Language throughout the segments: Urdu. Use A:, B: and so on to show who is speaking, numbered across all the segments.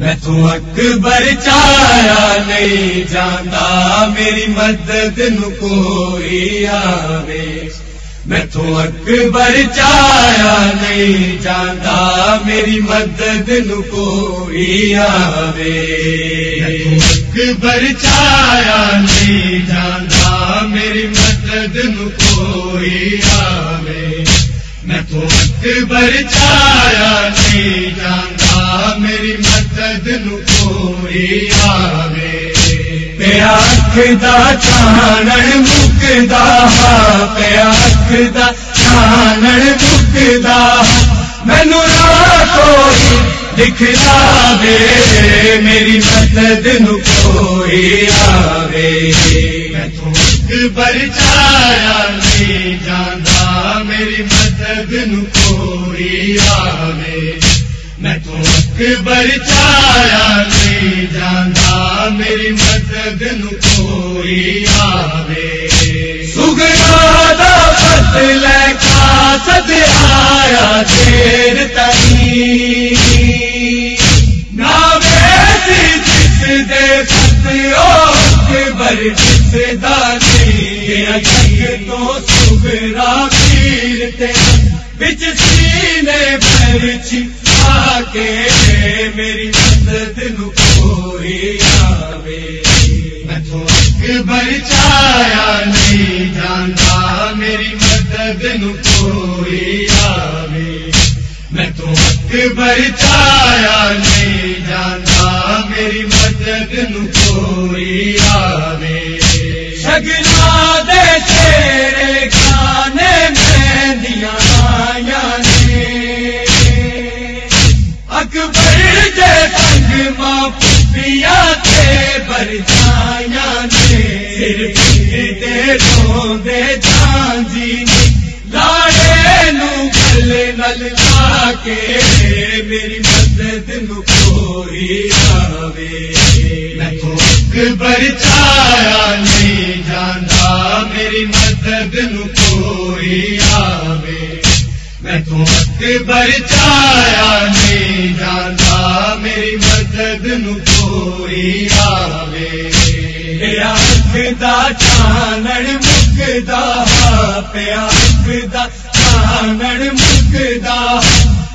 A: میں تو اکبر چایا نہیں جانا میری مدد نو کوئی آوے میں تو اکبر چایا نہیں جانا میری مدد نو کوئی آوے اکبر چایا نہیں جانا میری مدد نو کوئی آوے میں تو اکبر چایا پیاکھ دا چانن مکدا پیاکھ دا چانن مکدا مینو نہ کوئی دکھلا دے میری مدد نو کوئی آوے میں تو اکبر چایا نہیں جانا میری مدد نو کوئی آوے میں تو اکبر چایا نہیں جانا میری مدد نو کوئی آوے سگنا دا کا سد آیا دیر تئی جس دے جس تو پیرتے بچ سینے کے میری مدد نو کوئی آوے۔ تو اکبر چایا نہیں جانتا میری مدد نو کوئی آوے۔ میں تو اکبر چایا نہیں جانتا میری مدد نو کوئی آوے۔ شگنا دے تیرے کھانے میں دیا آیا نے۔ اکبر جے سنگ ماں پیا کے جایا لاڑے نو نل کے میری مدد نو کوئی آوے۔ میں اکبر چایا نہیں جانا، میری مدد نو کوئی آوے۔ میں تو اکبر چایا نہیں جانا، میری مدد نو کوئی آوے۔ پیاکھ دا چانن مکدا پیاکھ دا چانن مکدا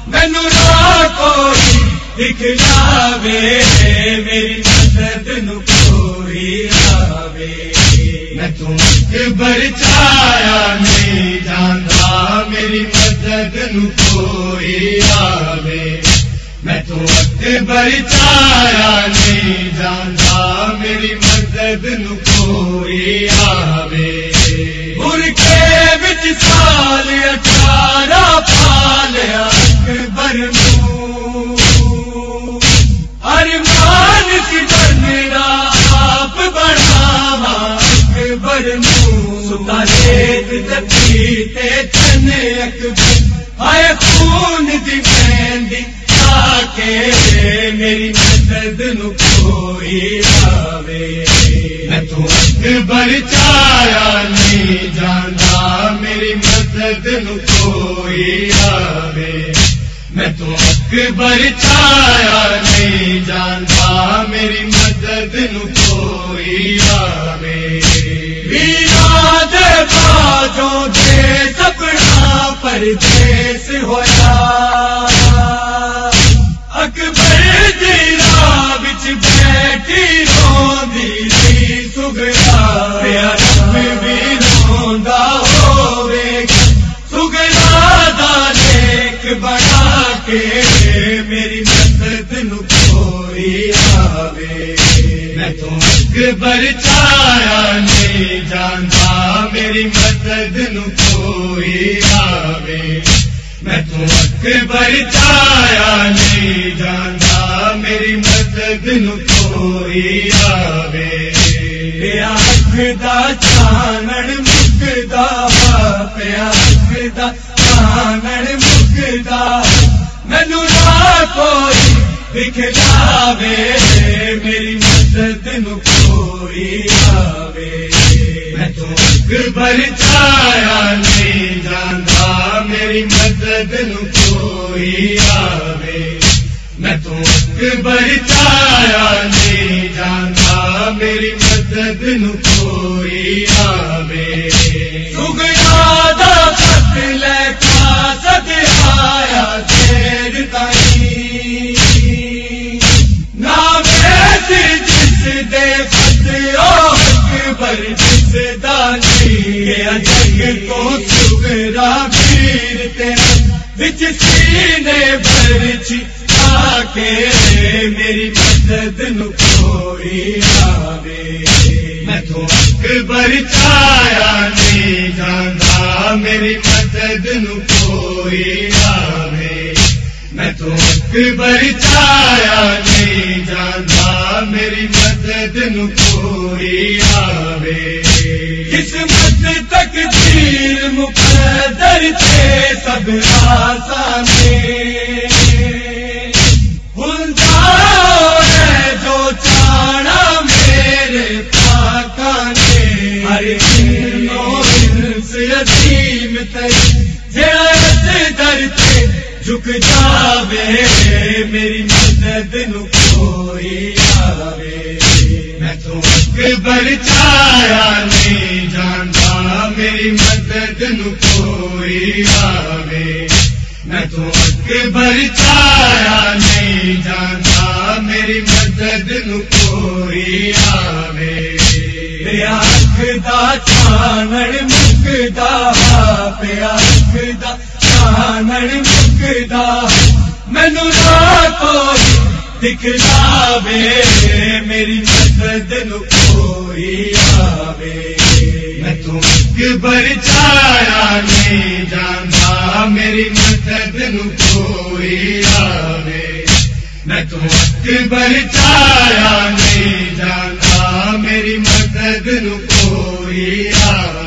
A: مینو نہ کوئی دکھلاوے میری مدد نو کوئی آوے میں تو اکبر چایا نہیں جانا میری مدد نو کوئی آوے میں تو اکبر چایا نہیں جانا میری مدد نو کوئی آوے۔ برکے بچ سال اٹھارہ پال اکبر نو۔ ارمان سی میرا آپ بڑھاوا اکبر نو۔ ستا ریت دتی تے چن اکبر۔ آئے خون دی مہندی کے میری مدد نو کوئی آوے۔ میں تو اکبر چایا نہیں جانا میری مدد نو کوئی آوے۔ میں تو اکبر چایا نہیں جانا میری مدد نو کوئی آوے۔ ویرا باجوں دے سپنا پردیس ہویا۔ اکبر بچ بیٹھی روندی سی بھی روندا ہوے دا نیک بنا کے میری مدد نو کوئی آوے۔ میں تو اکبر چایا نہیں جانتا میری مدد نو کوئی آوے۔ میں تو اکبر چایا نہیں جانتا میری مدد نو کوئی آوے۔ پیاکھ دا چانن مکدا پیاکھ دا چانن مکدا مینو نہ کوئی دکھلاوے میری مدد نو کوئی آوے۔ میں تو اکبر چایا نہیں جانا میری مدد نو کوئی آوے۔ میں تو چایا نہیں جانا میری مدد نو کوئی آوے۔ بچ سینے بھر چی کے میری مدد کوئی آوے۔ میں تو اکبر چایا نہیں جانا میری مدد کوئی آوے۔ میں تو اکبر چایا نہیں جانا میری مدد کوئی آوے۔ قسمت تک تھے۔ سب آسان جھک جاوے میری مدد نو کوئی آوے۔ میں تو اکبر چایا نہیں جانتا۔ میری مدد نو کوئی آوے۔ میں تو اکبر چایا نہیں جانتا میری مدد نو کوئی آوے۔ پیاکھ دا چانڑ مکدا پیاکھ دا چانڑ مکدا۔ مینو کوئی دکھلا وے میری مدد نو کوئی آوے۔ میں تو اکبر چایا نہیں جانا، میری مدد نو کوئی آوے میں تو اکبر چایا نہیں جانا، میری مدد نو کوئی آوے